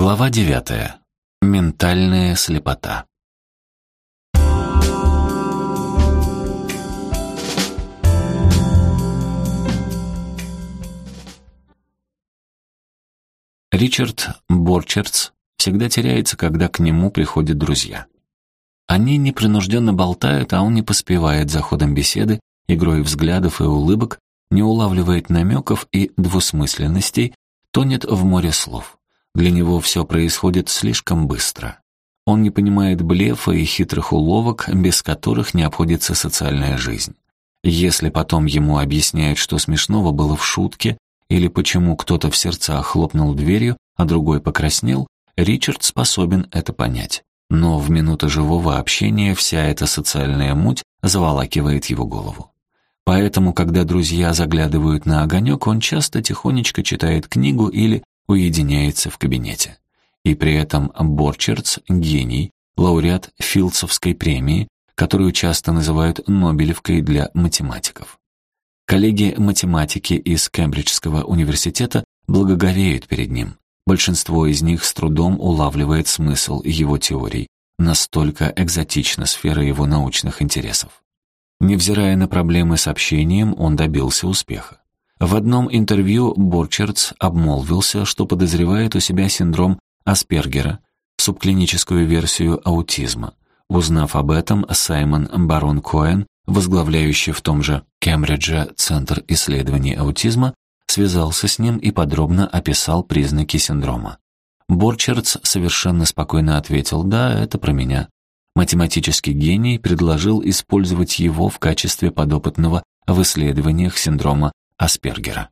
Глава девятая. Ментальная слепота. Ричард Борчерц всегда теряется, когда к нему приходят друзья. Они непринужденно болтают, а он не поспевает за ходом беседы, игрой взглядов и улыбок, не улавливает намеков и двусмысленностей, тонет в море слов. Для него все происходит слишком быстро. Он не понимает блефа и хитрых уловок, без которых не обходится социальная жизнь. Если потом ему объясняют, что смешного было в шутке, или почему кто-то в сердцах хлопнул дверью, а другой покраснел, Ричард способен это понять. Но в минуты живого общения вся эта социальная муть заволакивает его голову. Поэтому, когда друзья заглядывают на огонек, он часто тихонечко читает книгу или уединяется в кабинете. И при этом Борчерц — гений, лауреат Филдсовской премии, которую часто называют Нобелевкой для математиков. Коллеги-математики из Кембриджского университета благоговеют перед ним. Большинство из них с трудом улавливает смысл его теорий, настолько экзотична сфера его научных интересов. Невзирая на проблемы с общением, он добился успеха. В одном интервью Борчерц обмолвился, что подозревает у себя синдром Аспергера, субклиническую версию аутизма. Узнав об этом, Саймон Барон Коэн, возглавляющий в том же Кембридже Центр исследований аутизма, связался с ним и подробно описал признаки синдрома. Борчерц совершенно спокойно ответил «Да, это про меня». Математический гений предложил использовать его в качестве подопытного в исследованиях синдрома Аспергера.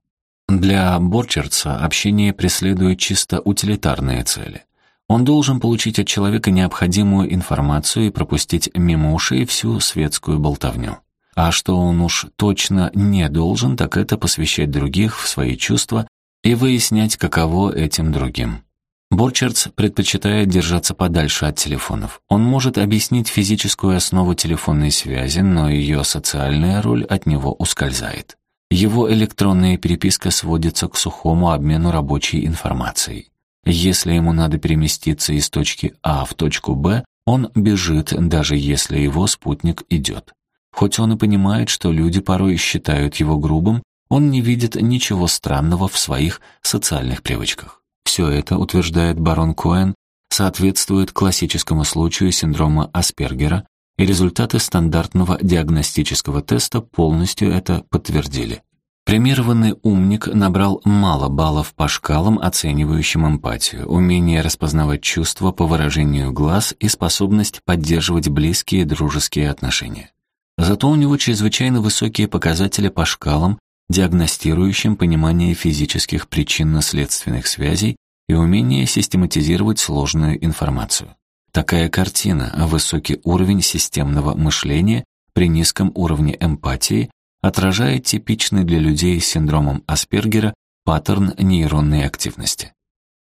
Для Борчерца общение преследует чисто утилитарные цели. Он должен получить от человека необходимую информацию и пропустить мимо ушей всю светскую болтовню. А что он уж точно не должен, так это посвящать других в свои чувства и выяснять, каково этим другим. Борчерц предпочитает держаться подальше от телефонов. Он может объяснить физическую основу телефонной связи, но ее социальная роль от него ускользает. Его электронная переписка сводится к сухому обмену рабочей информацией. Если ему надо переместиться из точки А в точку Б, он бежит, даже если его спутник идет. Хоть он и понимает, что люди порой считают его грубым, он не видит ничего странного в своих социальных привычках. Все это, утверждает барон Коэн, соответствует классическому случаю синдрома Аспергера, и результаты стандартного диагностического теста полностью это подтвердили. Премированный умник набрал мало баллов по шкалам, оценивающим эмпатию, умение распознавать чувства по выражению глаз и способность поддерживать близкие дружеские отношения. Зато у него чрезвычайно высокие показатели по шкалам, диагностирующим понимание физических причинно-следственных связей и умение систематизировать сложную информацию. Такая картина, высокий уровень системного мышления при низком уровне эмпатии отражает типичный для людей с синдромом Аспергера паттерн нейронной активности.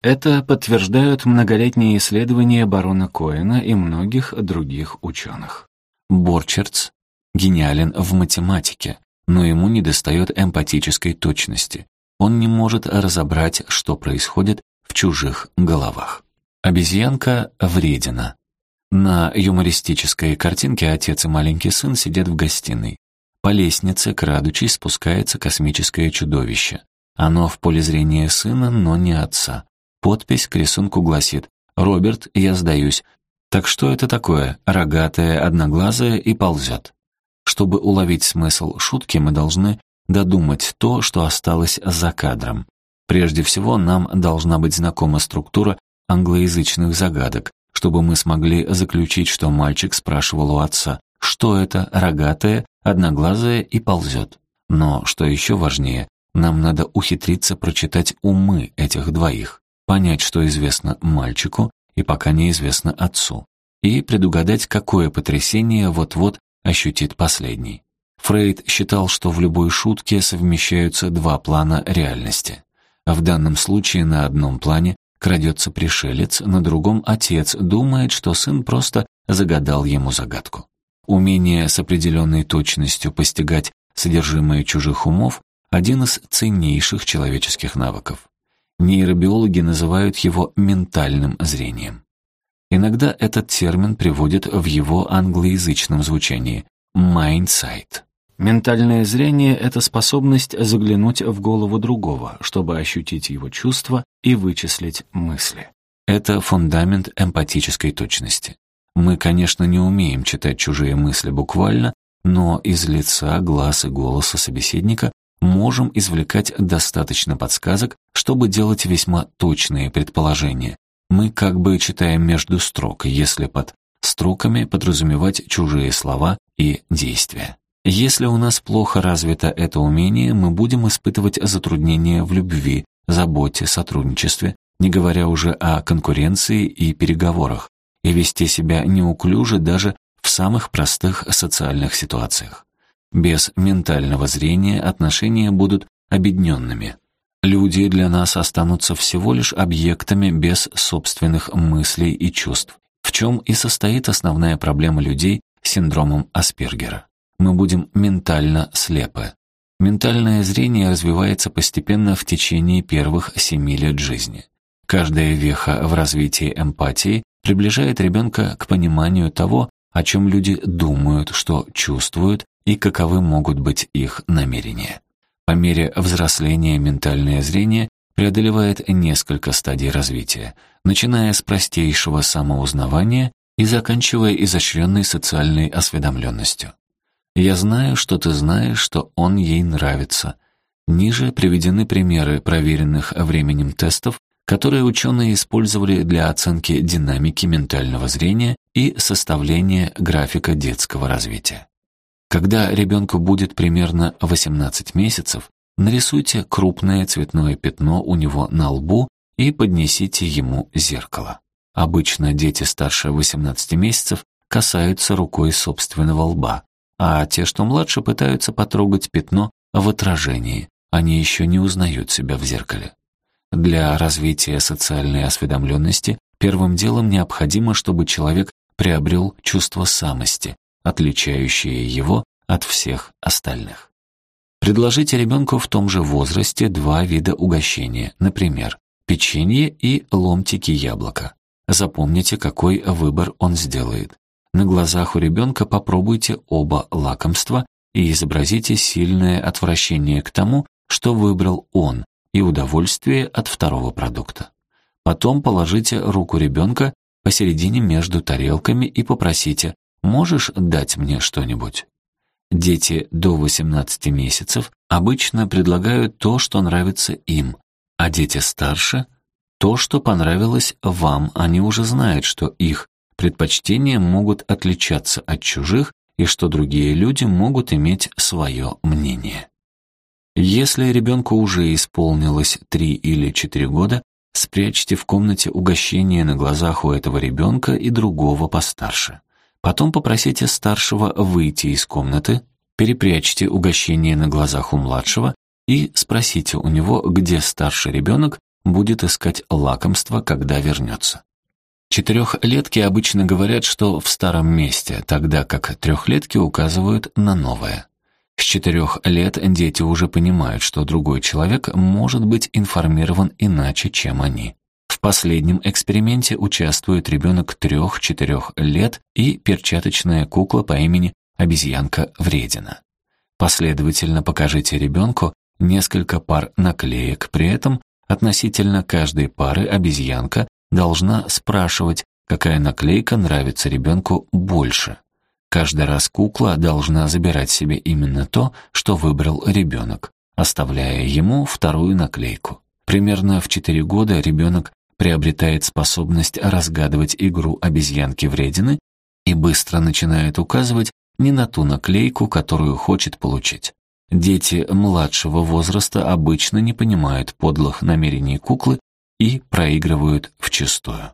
Это подтверждают многолетние исследования барона Коэна и многих других ученых. Борчерц гениален в математике, но ему недостает эмпатической точности. Он не может разобрать, что происходит в чужих головах. Обезьянка вредина. На юмористической картинке отец и маленький сын сидят в гостиной. По лестнице, крадучись, спускается космическое чудовище. Оно в поле зрения сына, но не отца. Подпись к рисунку гласит «Роберт, я сдаюсь». Так что это такое? Рогатое, одноглазое и ползет. Чтобы уловить смысл шутки, мы должны додумать то, что осталось за кадром. Прежде всего, нам должна быть знакома структура англоязычных загадок, чтобы мы смогли заключить, что мальчик спрашивал у отца, что это рогатое, одноглазое и ползет. Но, что еще важнее, нам надо ухитриться прочитать умы этих двоих, понять, что известно мальчику и пока неизвестно отцу, и предугадать, какое потрясение вот-вот ощутит последний. Фрейд считал, что в любой шутке совмещаются два плана реальности. В данном случае на одном плане Крадется пришелец, на другом отец думает, что сын просто загадал ему загадку. Умение с определенной точностью постигать содержимое чужих умов – один из ценнейших человеческих навыков. Нейробиологи называют его ментальным зрением. Иногда этот термин приводят в его англоязычном звучании «mindsight». Ментальное зрение — это способность заглянуть в голову другого, чтобы ощутить его чувства и вычислить мысли. Это фундамент эмпатической точности. Мы, конечно, не умеем читать чужие мысли буквально, но из лица, глаз и голоса собеседника можем извлекать достаточно подсказок, чтобы делать весьма точные предположения. Мы как бы читаем между строк, если под строками подразумевать чужие слова и действия. Если у нас плохо развито это умение, мы будем испытывать затруднения в любви, заботе, сотрудничестве, не говоря уже о конкуренции и переговорах, и вести себя неуклюже даже в самых простых социальных ситуациях. Без ментального зрения отношения будут обедненными. Люди для нас останутся всего лишь объектами без собственных мыслей и чувств, в чем и состоит основная проблема людей с синдромом Аспергера мы будем ментально слепы. Ментальное зрение развивается постепенно в течение первых семи лет жизни. Каждая веха в развитии эмпатии приближает ребенка к пониманию того, о чем люди думают, что чувствуют и каковы могут быть их намерения. По мере взросления ментальное зрение преодолевает несколько стадий развития, начиная с простейшего самоузнавания и заканчивая изощренной социальной осведомленностью. Я знаю, что ты знаешь, что он ей нравится. Ниже приведены примеры проверенных временем тестов, которые ученые использовали для оценки динамики ментального зрения и составления графика детского развития. Когда ребенку будет примерно 18 месяцев, нарисуйте крупное цветное пятно у него на лбу и поднесите ему зеркало. Обычно дети старше 18 месяцев касаются рукой собственного лба, а те, что младше, пытаются потрогать пятно в отражении. Они еще не узнают себя в зеркале. Для развития социальной осведомленности первым делом необходимо, чтобы человек приобрел чувство самости, отличающее его от всех остальных. Предложите ребенку в том же возрасте два вида угощения, например, печенье и ломтики яблока. Запомните, какой выбор он сделает. На глазах у ребенка попробуйте оба лакомства и изобразите сильное отвращение к тому, что выбрал он, и удовольствие от второго продукта. Потом положите руку ребенка посередине между тарелками и попросите «Можешь дать мне что-нибудь?» Дети до 18 месяцев обычно предлагают то, что нравится им, а дети старше — то, что понравилось вам, они уже знают, что их предпочтения могут отличаться от чужих и что другие люди могут иметь свое мнение. Если ребенку уже исполнилось 3 или 4 года, спрячьте в комнате угощение на глазах у этого ребенка и другого постарше. Потом попросите старшего выйти из комнаты, перепрячьте угощение на глазах у младшего и спросите у него, где старший ребенок будет искать лакомство, когда вернется. Четырехлетки обычно говорят, что в старом месте, тогда как трехлетки указывают на новое. С четырех лет дети уже понимают, что другой человек может быть информирован иначе, чем они. В последнем эксперименте участвует ребенок трех-четырех лет и перчаточная кукла по имени обезьянка Вредина. Последовательно покажите ребенку несколько пар наклеек, при этом относительно каждой пары обезьянка должна спрашивать, какая наклейка нравится ребенку больше. Каждый раз кукла должна забирать себе именно то, что выбрал ребенок, оставляя ему вторую наклейку. Примерно в 4 года ребенок приобретает способность разгадывать игру обезьянки-вредины и быстро начинает указывать не на ту наклейку, которую хочет получить. Дети младшего возраста обычно не понимают подлых намерений куклы и проигрывают вчистую.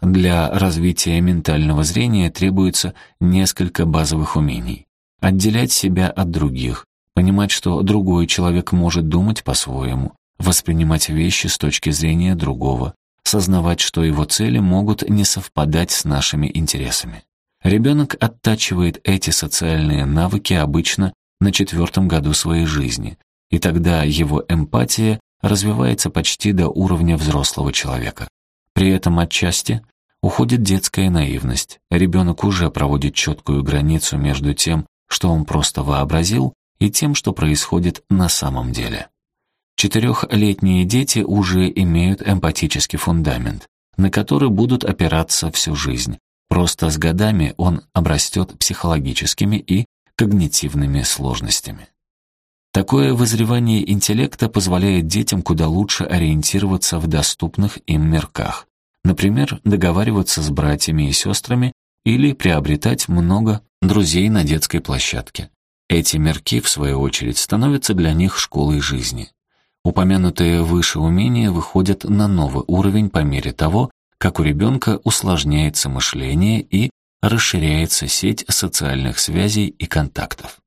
Для развития ментального зрения требуется несколько базовых умений. Отделять себя от других, понимать, что другой человек может думать по-своему, воспринимать вещи с точки зрения другого, сознавать, что его цели могут не совпадать с нашими интересами. Ребенок оттачивает эти социальные навыки обычно на четвертом году своей жизни, и тогда его эмпатия развивается почти до уровня взрослого человека. При этом отчасти уходит детская наивность. Ребенок уже проводит четкую границу между тем, что он просто вообразил, и тем, что происходит на самом деле. Четырехлетние дети уже имеют эмпатический фундамент, на который будут опираться всю жизнь. Просто с годами он обрастет психологическими и когнитивными сложностями. Такое вызревание интеллекта позволяет детям куда лучше ориентироваться в доступных им мерках, например, договариваться с братьями и сестрами или приобретать много друзей на детской площадке. Эти мерки, в свою очередь, становятся для них школой жизни. Упомянутые выше умения выходят на новый уровень по мере того, как у ребенка усложняется мышление и расширяется сеть социальных связей и контактов.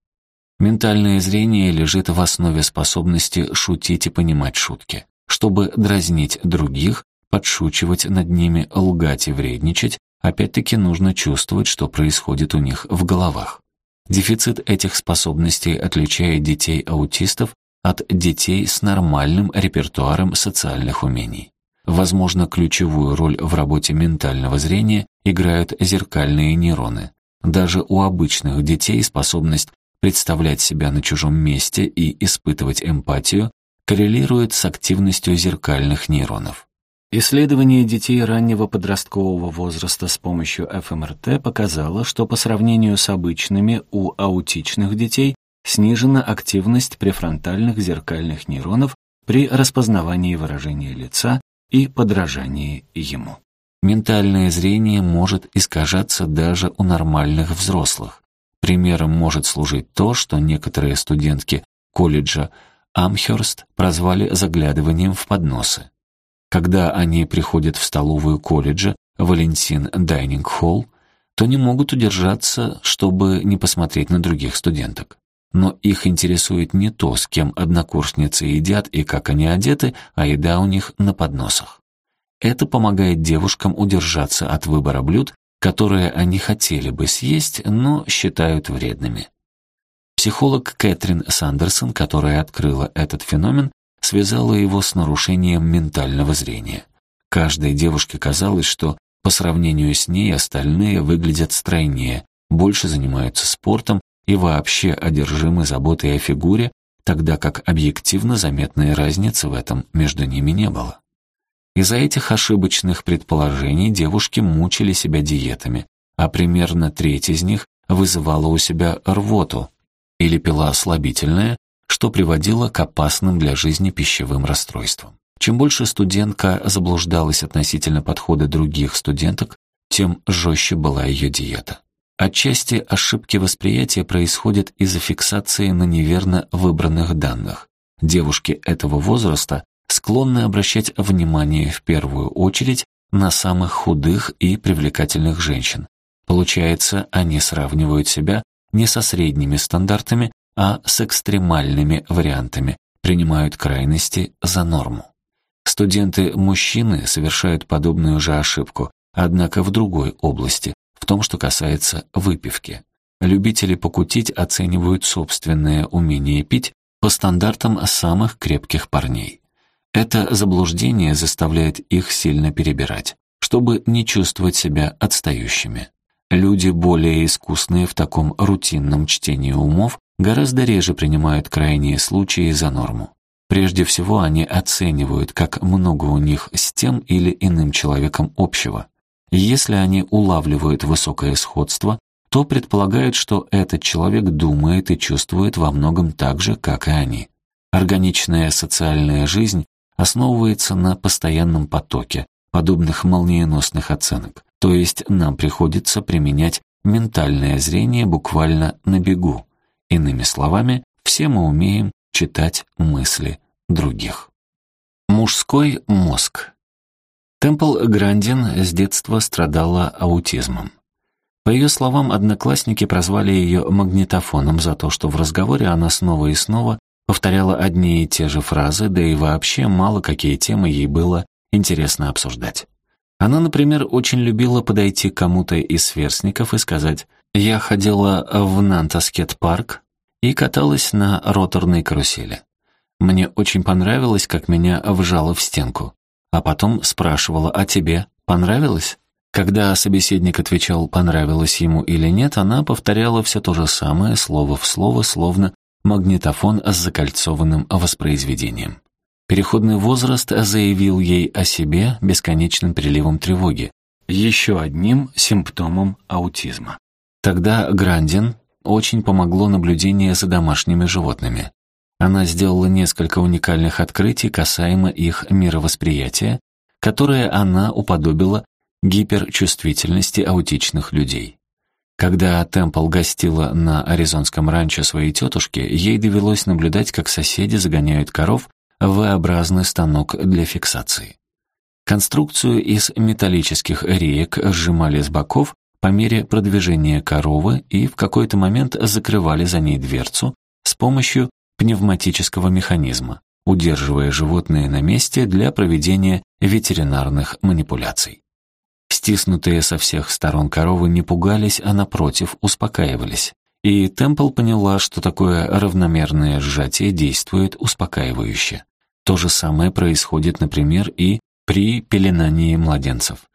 Ментальное зрение лежит в основе способности шутить и понимать шутки. Чтобы дразнить других, подшучивать над ними, лгать и вредничать, опять-таки нужно чувствовать, что происходит у них в головах. Дефицит этих способностей отличает детей-аутистов от детей с нормальным репертуаром социальных умений. Возможно, ключевую роль в работе ментального зрения играют зеркальные нейроны. Даже у обычных детей способность представлять себя на чужом месте и испытывать эмпатию коррелирует с активностью зеркальных нейронов. Исследование детей раннего подросткового возраста с помощью ФМРТ показало, что по сравнению с обычными у аутичных детей снижена активность префронтальных зеркальных нейронов при распознавании выражения лица и подражании ему. Ментальное зрение может искажаться даже у нормальных взрослых. Примером может служить то, что некоторые студентки колледжа Амхерст прозвали заглядыванием в подносы. Когда они приходят в столовую колледжа Валентин Дайнинг Холл, то не могут удержаться, чтобы не посмотреть на других студенток но их интересует не то, с кем однокурсницы едят и как они одеты, а еда у них на подносах. Это помогает девушкам удержаться от выбора блюд, которые они хотели бы съесть, но считают вредными. Психолог Кэтрин Сандерсон, которая открыла этот феномен, связала его с нарушением ментального зрения. Каждой девушке казалось, что по сравнению с ней остальные выглядят стройнее, больше занимаются спортом и вообще одержимы заботой о фигуре, тогда как объективно заметной разницы в этом между ними не было. Из-за этих ошибочных предположений девушки мучили себя диетами, а примерно треть из них вызывала у себя рвоту или пила слабительное, что приводило к опасным для жизни пищевым расстройствам. Чем больше студентка заблуждалась относительно подхода других студенток, тем жестче была ее диета. Отчасти ошибки восприятия происходят из-за фиксации на неверно выбранных данных. Девушки этого возраста склонны обращать внимание в первую очередь на самых худых и привлекательных женщин. Получается, они сравнивают себя не со средними стандартами, а с экстремальными вариантами, принимают крайности за норму. Студенты-мужчины совершают подобную же ошибку, однако в другой области, в том, что касается выпивки. Любители покутить оценивают собственное умение пить по стандартам самых крепких парней. Это заблуждение заставляет их сильно перебирать, чтобы не чувствовать себя отстающими. Люди, более искусные в таком рутинном чтении умов, гораздо реже принимают крайние случаи за норму. Прежде всего, они оценивают, как много у них с тем или иным человеком общего, если они улавливают высокое сходство, то предполагают, что этот человек думает и чувствует во многом так же, как и они. Органичная социальная жизнь основывается на постоянном потоке, подобных молниеносных оценок. То есть нам приходится применять ментальное зрение буквально на бегу. Иными словами, все мы умеем читать мысли других. Мужской мозг. Темпл Грандин с детства страдала аутизмом. По ее словам, одноклассники прозвали ее магнитофоном за то, что в разговоре она снова и снова повторяла одни и те же фразы, да и вообще мало какие темы ей было интересно обсуждать. Она, например, очень любила подойти к кому-то из сверстников и сказать «Я ходила в Нантаскет-парк и каталась на роторной карусели». Мне очень понравилось, как меня вжало в стенку. А потом спрашивала, а тебе понравилось? Когда собеседник отвечал, понравилось ему или нет, она повторяла все то же самое, слово в слово, словно магнитофон с закольцованным воспроизведением. Переходный возраст заявил ей о себе бесконечным приливом тревоги, еще одним симптомом аутизма. Тогда Грандин очень помогло наблюдение за домашними животными. Она сделала несколько уникальных открытий касаемо их мировосприятия, которое она уподобила гиперчувствительности аутичных людей. Когда Темпл гостила на аризонском ранчо своей тетушки, ей довелось наблюдать, как соседи загоняют коров в V-образный станок для фиксации. Конструкцию из металлических реек сжимали с боков по мере продвижения коровы и в какой-то момент закрывали за ней дверцу с помощью пневматического механизма, удерживая животное на месте для проведения ветеринарных манипуляций. Стиснутые со всех сторон коровы не пугались, а напротив успокаивались. И Темпл поняла, что такое равномерное сжатие действует успокаивающе. То же самое происходит, например, и при пеленании младенцев.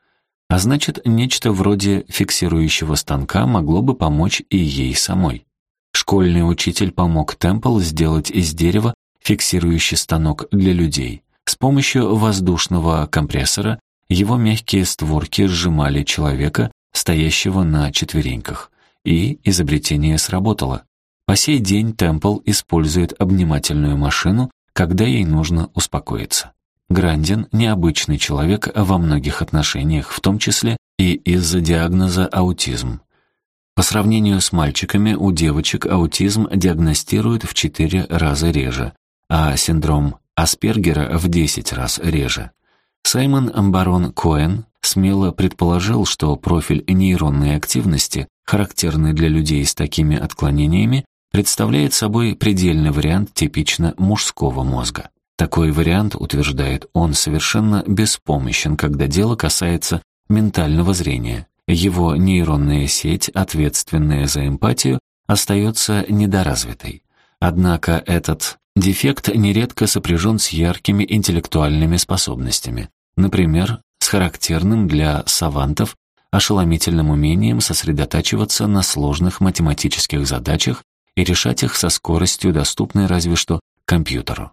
А значит, нечто вроде фиксирующего станка могло бы помочь и ей самой. Школьный учитель помог Темпл сделать из дерева фиксирующий станок для людей. С помощью воздушного компрессора его мягкие створки сжимали человека, стоящего на четвереньках. И изобретение сработало. По сей день Темпл использует обнимательную машину, когда ей нужно успокоиться. Грандин – необычный человек во многих отношениях, в том числе и из-за диагноза аутизм. По сравнению с мальчиками, у девочек аутизм диагностируют в 4 раза реже, а синдром Аспергера в 10 раз реже. Саймон Амбарон Коэн смело предположил, что профиль нейронной активности, характерный для людей с такими отклонениями, представляет собой предельный вариант типично мужского мозга. Такой вариант, утверждает он, совершенно беспомощен, когда дело касается ментального зрения. Его нейронная сеть, ответственная за эмпатию, остается недоразвитой. Однако этот Дефект нередко сопряжен с яркими интеллектуальными способностями, например, с характерным для савантов ошеломительным умением сосредотачиваться на сложных математических задачах и решать их со скоростью, доступной разве что компьютеру.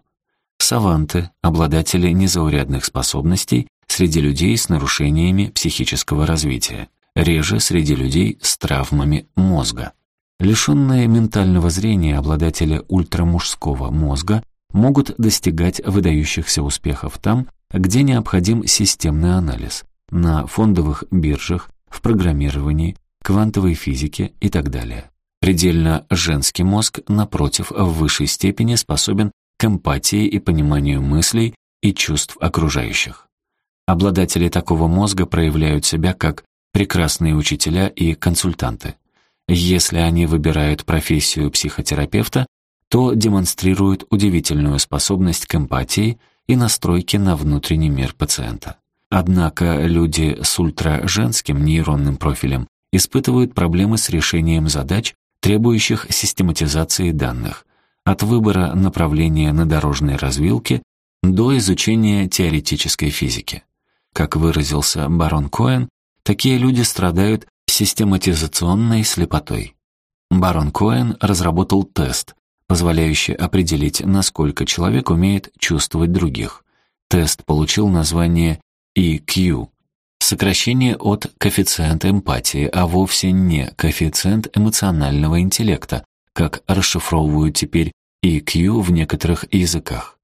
Саванты — обладатели незаурядных способностей среди людей с нарушениями психического развития, реже среди людей с травмами мозга. Лишенные ментального зрения обладатели ультрамужского мозга могут достигать выдающихся успехов там, где необходим системный анализ, на фондовых биржах, в программировании, квантовой физике и так далее. Предельно женский мозг, напротив, в высшей степени способен к эмпатии и пониманию мыслей и чувств окружающих. Обладатели такого мозга проявляют себя как прекрасные учителя и консультанты. Если они выбирают профессию психотерапевта, то демонстрируют удивительную способность к эмпатии и настройке на внутренний мир пациента. Однако люди с ультраженским нейронным профилем испытывают проблемы с решением задач, требующих систематизации данных, от выбора направления на дорожной развилке до изучения теоретической физики. Как выразился барон Коэн, такие люди страдают систематизационной слепотой. Барон Коэн разработал тест, позволяющий определить, насколько человек умеет чувствовать других. Тест получил название EQ, сокращение от коэффициента эмпатии, а вовсе не коэффициент эмоционального интеллекта, как расшифровывают теперь EQ в некоторых языках.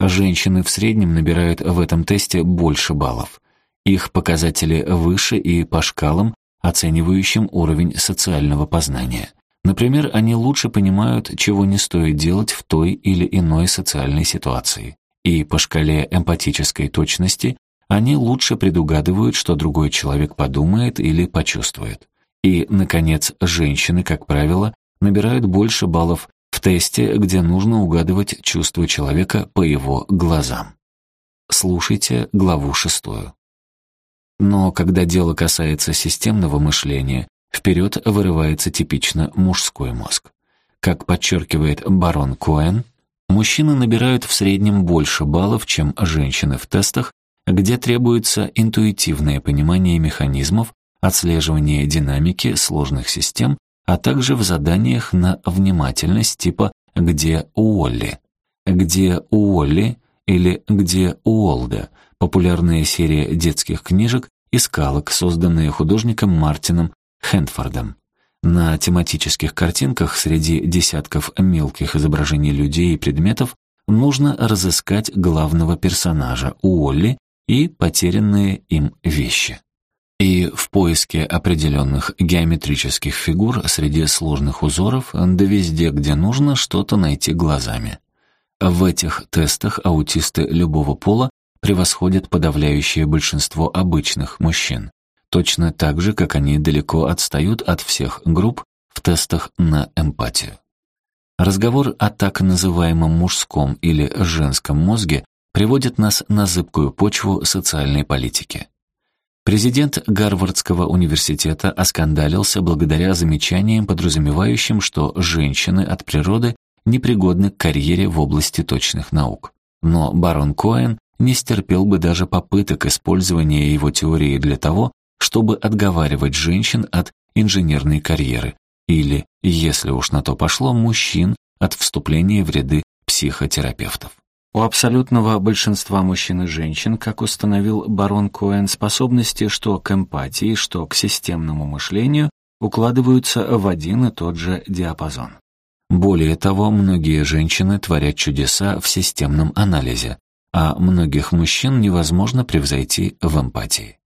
Женщины в среднем набирают в этом тесте больше баллов. Их показатели выше и по шкалам оценивающим уровень социального познания. Например, они лучше понимают, чего не стоит делать в той или иной социальной ситуации. И по шкале эмпатической точности они лучше предугадывают, что другой человек подумает или почувствует. И, наконец, женщины, как правило, набирают больше баллов в тесте, где нужно угадывать чувства человека по его глазам. Слушайте главу шестую. Но когда дело касается системного мышления, вперед вырывается типично мужской мозг. Как подчеркивает барон Коэн, Мужчины набирают в среднем больше баллов, чем женщины в тестах, где требуется интуитивное понимание механизмов, отслеживание динамики сложных систем, а также в заданиях на внимательность типа «Где Уолли?», «Где Уолли?» или «Где Уолда?» Популярная серия детских книжек и скалок, созданные художником Мартином Хэнфордом. На тематических картинках среди десятков мелких изображений людей и предметов нужно разыскать главного персонажа Уолли и потерянные им вещи. И в поиске определенных геометрических фигур среди сложных узоров, да везде, где нужно, что-то найти глазами. В этих тестах аутисты любого пола превосходят подавляющее большинство обычных мужчин, точно так же, как они далеко отстают от всех групп в тестах на эмпатию. Разговор о так называемом мужском или женском мозге приводит нас на зыбкую почву социальной политики. Президент Гарвардского университета оскандалился благодаря замечаниям, подразумевающим, что женщины от природы непригодны к карьере в области точных наук. Но барон Коэн не стерпел бы даже попыток использования его теории для того, чтобы отговаривать женщин от инженерной карьеры или, если уж на то пошло, мужчин от вступления в ряды психотерапевтов. У абсолютного большинства мужчин и женщин, как установил барон Коэн, способности что к эмпатии, что к системному мышлению укладываются в один и тот же диапазон. Более того, многие женщины творят чудеса в системном анализе, а многих мужчин невозможно превзойти в эмпатии.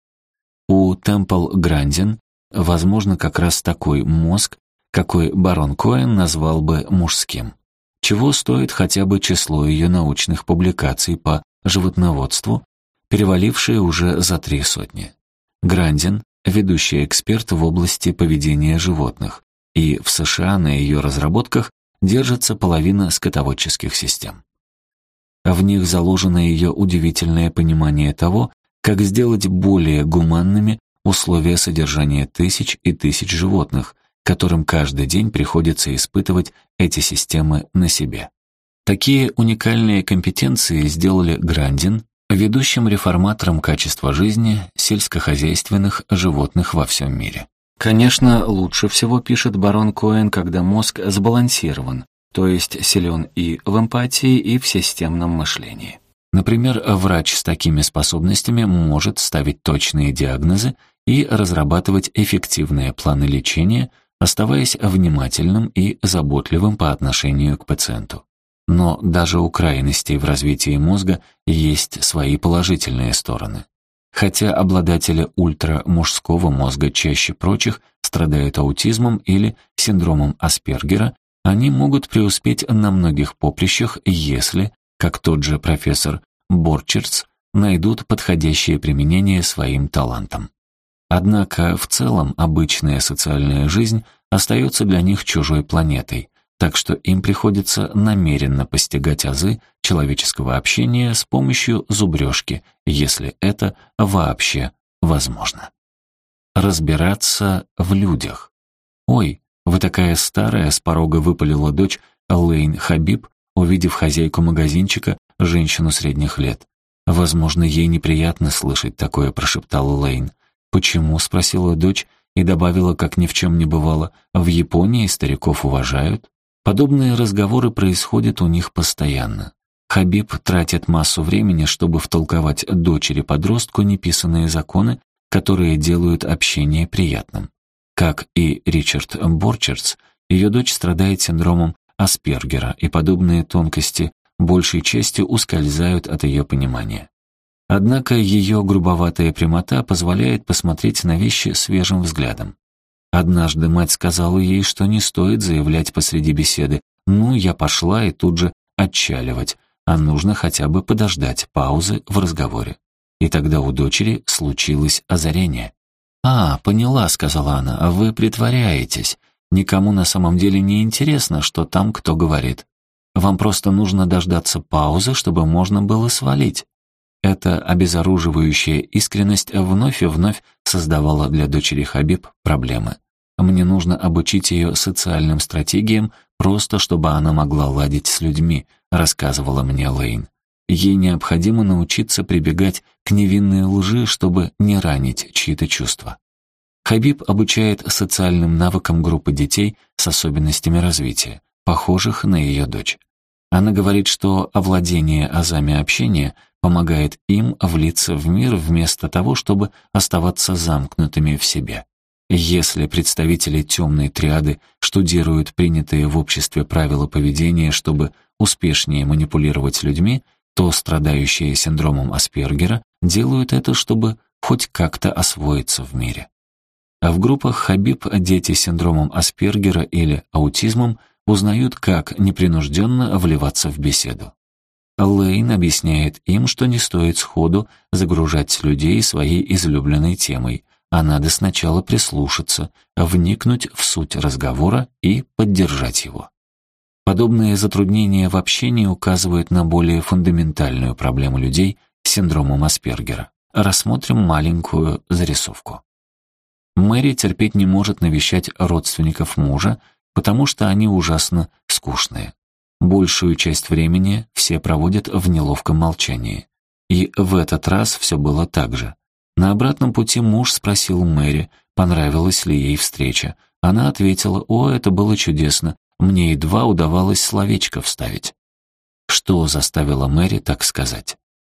У Темпл Грандин, возможно, как раз такой мозг, какой барон Коэн назвал бы мужским чего стоит хотя бы число ее научных публикаций по животноводству, перевалившее уже за три сотни. Грандин — ведущий эксперт в области поведения животных, и в США на ее разработках держится половина скотоводческих систем. В них заложено ее удивительное понимание того, как сделать более гуманными условия содержания тысяч и тысяч животных, которым каждый день приходится испытывать эти системы на себе. Такие уникальные компетенции сделали Грандин ведущим реформатором качества жизни сельскохозяйственных животных во всем мире. Конечно, лучше всего пишет барон Коэн, когда мозг сбалансирован, то есть силен и в эмпатии, и в системном мышлении. Например, врач с такими способностями может ставить точные диагнозы и разрабатывать эффективные планы лечения, оставаясь внимательным и заботливым по отношению к пациенту. Но даже у крайностей в развитии мозга есть свои положительные стороны. Хотя обладатели ультрамужского мозга чаще прочих страдают аутизмом или синдромом Аспергера, они могут преуспеть на многих поприщах, если, как тот же профессор Борчерц, найдут подходящее применение своим талантам. Однако в целом обычная социальная жизнь остается для них чужой планетой, так что им приходится намеренно постигать азы человеческого общения с помощью зубрежки, если это вообще возможно. Разбираться в людях. «Ой, вы такая старая», — с порога выпалила дочь Лейн Хабиб, увидев хозяйку магазинчика, женщину средних лет. «Возможно, ей неприятно слышать такое», — прошептала Лейн. «Почему?» — спросила дочь и добавила, как ни в чем не бывало, «В Японии стариков уважают». Подобные разговоры происходят у них постоянно. Хабиб тратит массу времени, чтобы втолковать дочери-подростку неписанные законы, которые делают общение приятным. Как и Ричард Борчерц, ее дочь страдает синдромом Аспергера, и подобные тонкости большей частью ускользают от ее понимания. Однако ее грубоватая прямота позволяет посмотреть на вещи свежим взглядом. Однажды мать сказала ей, что не стоит заявлять посреди беседы «ну, я пошла» и тут же отчаливать, а нужно хотя бы подождать паузы в разговоре. И тогда у дочери случилось озарение. «А, поняла», — сказала она, — «а «вы притворяетесь. Никому на самом деле не интересно, что там кто говорит. Вам просто нужно дождаться паузы, чтобы можно было свалить. Эта обезоруживающая искренность вновь и вновь создавала для дочери Хабиб проблемы. Мне нужно обучить ее социальным стратегиям, просто чтобы она могла ладить с людьми, рассказывала мне Лейн. Ей необходимо научиться прибегать к невинной лжи, чтобы не ранить чьи-то чувства. Хабиб обучает социальным навыкам группы детей с особенностями развития, похожих на ее дочь. Она говорит, что овладение азами общения помогает им влиться в мир вместо того, чтобы оставаться замкнутыми в себе. Если представители темной триады штудируют принятые в обществе правила поведения, чтобы успешнее манипулировать людьми, то страдающие синдромом Аспергера делают это, чтобы хоть как-то освоиться в мире. А в группах Хабиб дети с синдромом Аспергера или аутизмом узнают, как непринужденно вливаться в беседу. Лейн объясняет им, что не стоит сходу загружать людей своей излюбленной темой, а надо сначала прислушаться, вникнуть в суть разговора и поддержать его. Подобные затруднения в общении указывают на более фундаментальную проблему людей с синдромом Аспергера. Рассмотрим маленькую зарисовку. Мэри терпеть не может навещать родственников мужа, потому что они ужасно скучные. Большую часть времени все проводят в неловком молчании. И в этот раз все было так же. На обратном пути муж спросил Мэри, понравилась ли ей встреча. Она ответила, «О, это было чудесно, мне едва удавалось словечко вставить». Что заставило Мэри так сказать?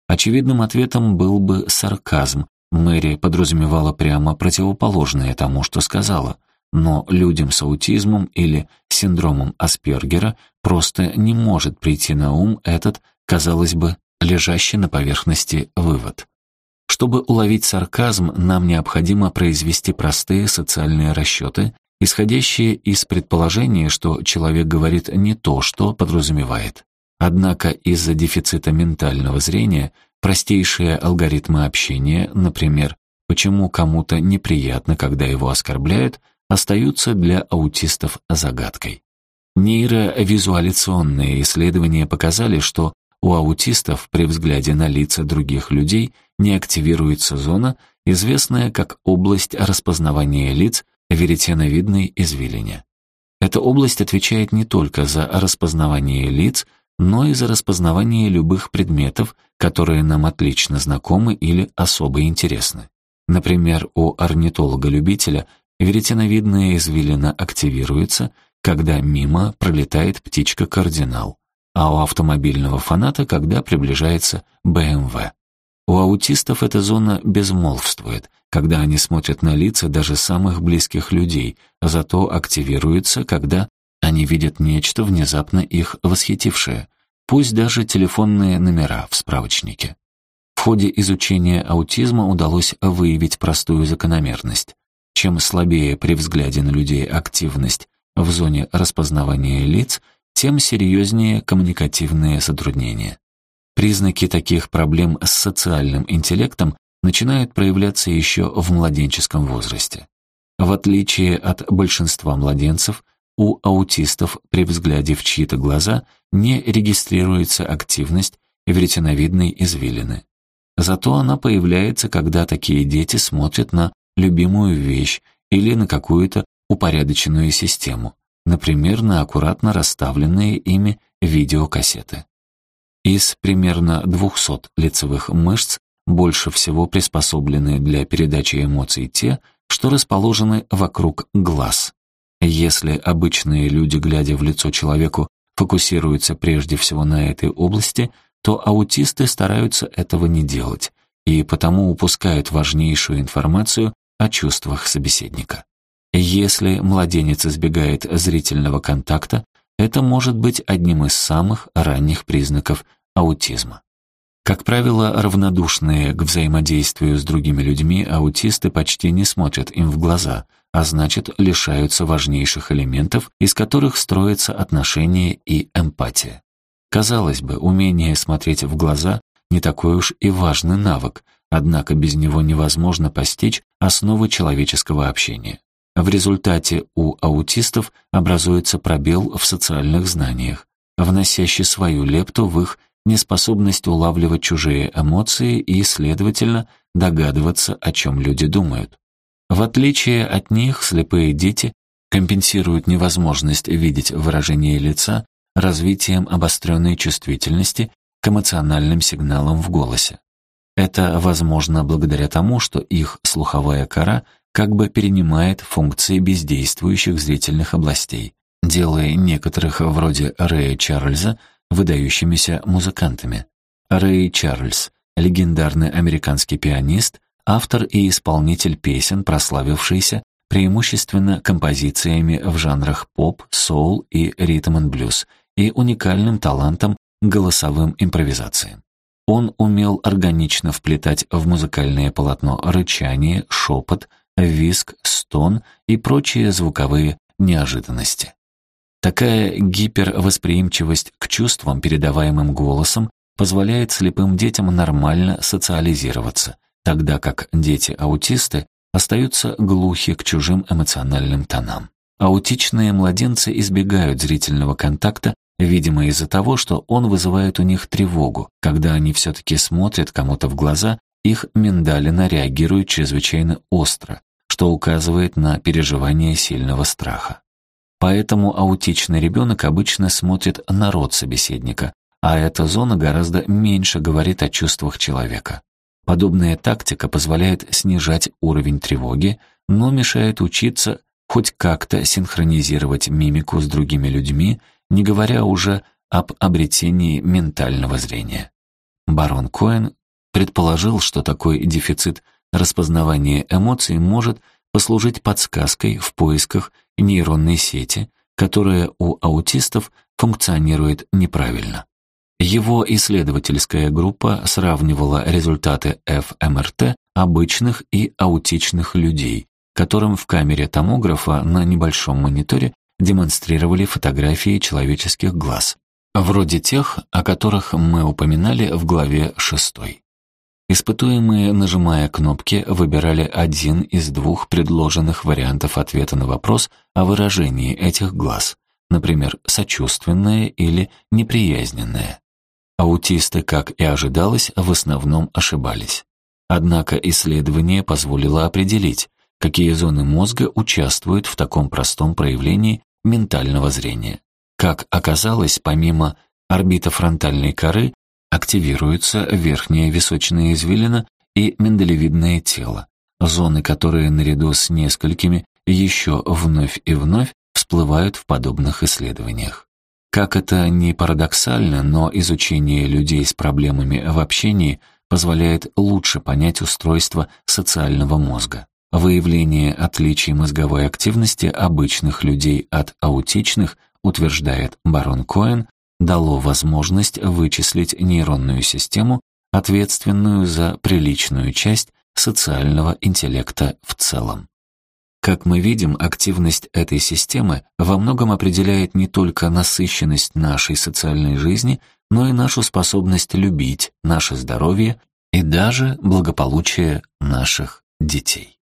Очевидным ответом был бы сарказм. Мэри подразумевала прямо противоположное тому, что сказала. Но людям с аутизмом или синдромом Аспергера просто не может прийти на ум этот, казалось бы, лежащий на поверхности вывод. Чтобы уловить сарказм, нам необходимо произвести простые социальные расчеты, исходящие из предположения, что человек говорит не то, что подразумевает. Однако из-за дефицита ментального зрения простейшие алгоритмы общения, например, почему кому-то неприятно, когда его оскорбляют, остаются для аутистов загадкой. Нейровизуаляционные исследования показали, что у аутистов при взгляде на лица других людей не активируется зона, известная как область распознавания лиц веретеновидной извилине. Эта область отвечает не только за распознавание лиц, но и за распознавание любых предметов, которые нам отлично знакомы или особо интересны. Например, у орнитолога-любителя веретеновидная извилина активируется, когда мимо пролетает птичка-кардинал а у автомобильного фаната, когда приближается БМВ. У аутистов эта зона безмолвствует, когда они смотрят на лица даже самых близких людей, зато активируется, когда они видят нечто внезапно их восхитившее, пусть даже телефонные номера в справочнике. В ходе изучения аутизма удалось выявить простую закономерность. Чем слабее при взгляде на людей активность в зоне распознавания лиц, тем серьезнее коммуникативные затруднения. Признаки таких проблем с социальным интеллектом начинают проявляться еще в младенческом возрасте. В отличие от большинства младенцев, у аутистов при взгляде в чьи-то глаза не регистрируется активность веретеновидной извилины. Зато она появляется, когда такие дети смотрят на любимую вещь или на какую-то упорядоченную систему, например, на аккуратно расставленные ими видеокассеты. Из примерно 200 лицевых мышц больше всего приспособлены для передачи эмоций те, что расположены вокруг глаз. Если обычные люди, глядя в лицо человеку, фокусируются прежде всего на этой области, то аутисты стараются этого не делать и потому упускают важнейшую информацию о чувствах собеседника. Если младенец избегает зрительного контакта, это может быть одним из самых ранних признаков аутизма. Как правило, равнодушные к взаимодействию с другими людьми аутисты почти не смотрят им в глаза, а значит, лишаются важнейших элементов, из которых строятся отношения и эмпатия. Казалось бы, умение смотреть в глаза не такой уж и важный навык, однако без него невозможно постичь основы человеческого общения. В результате у аутистов образуется пробел в социальных знаниях, вносящий свою лепту в их неспособность улавливать чужие эмоции и, следовательно, догадываться, о чем люди думают. В отличие от них, слепые дети компенсируют невозможность видеть выражение лица развитием обостренной чувствительности к эмоциональным сигналам в голосе. Это возможно благодаря тому, что их слуховая кора как бы перенимает функции бездействующих зрительных областей, делая некоторых вроде Рэя Чарльза выдающимися музыкантами. Рэй Чарльз — легендарный американский пианист, автор и исполнитель песен, прославившийся преимущественно композициями в жанрах поп, соул и ритм-н-блюз и уникальным талантом голосовым импровизациям. Он умел органично вплетать в музыкальное полотно рычание, шепот, виск, стон и прочие звуковые неожиданности. Такая гипервосприимчивость к чувствам, передаваемым голосом, позволяет слепым детям нормально социализироваться, тогда как дети-аутисты остаются глухи к чужим эмоциональным тонам. Аутичные младенцы избегают зрительного контакта, видимо из-за того, что он вызывает у них тревогу. Когда они все-таки смотрят кому-то в глаза, их миндалина реагирует чрезвычайно остро, что указывает на переживание сильного страха. Поэтому аутичный ребенок обычно смотрит на рот собеседника, а эта зона гораздо меньше говорит о чувствах человека. Подобная тактика позволяет снижать уровень тревоги, но мешает учиться хоть как-то синхронизировать мимику с другими людьми, не говоря уже об обретении ментального зрения. Барон Коэн предположил, что такой дефицит распознавания эмоций может послужить подсказкой в поисках нейронной сети, которая у аутистов функционирует неправильно. Его исследовательская группа сравнивала результаты ФМРТ обычных и аутичных людей, которым в камере томографа на небольшом мониторе демонстрировали фотографии человеческих глаз, вроде тех, о которых мы упоминали в главе 6. Испытуемые, нажимая кнопки, выбирали один из двух предложенных вариантов ответа на вопрос о выражении этих глаз, например, сочувственное или неприязненное. Аутисты, как и ожидалось, в основном ошибались. Однако исследование позволило определить, какие зоны мозга участвуют в таком простом проявлении ментального зрения. Как оказалось, помимо орбитофронтальной коры, активируются верхняя височная извилина и миндалевидное тело, зоны, которые наряду с несколькими еще вновь и вновь всплывают в подобных исследованиях. Как это ни парадоксально, но изучение людей с проблемами в общении позволяет лучше понять устройство социального мозга. Выявление отличий мозговой активности обычных людей от аутичных, утверждает барон Коэн, дало возможность вычислить нейронную систему, ответственную за приличную часть социального интеллекта в целом. Как мы видим, активность этой системы во многом определяет не только насыщенность нашей социальной жизни, но и нашу способность любить, наше здоровье и даже благополучие наших детей.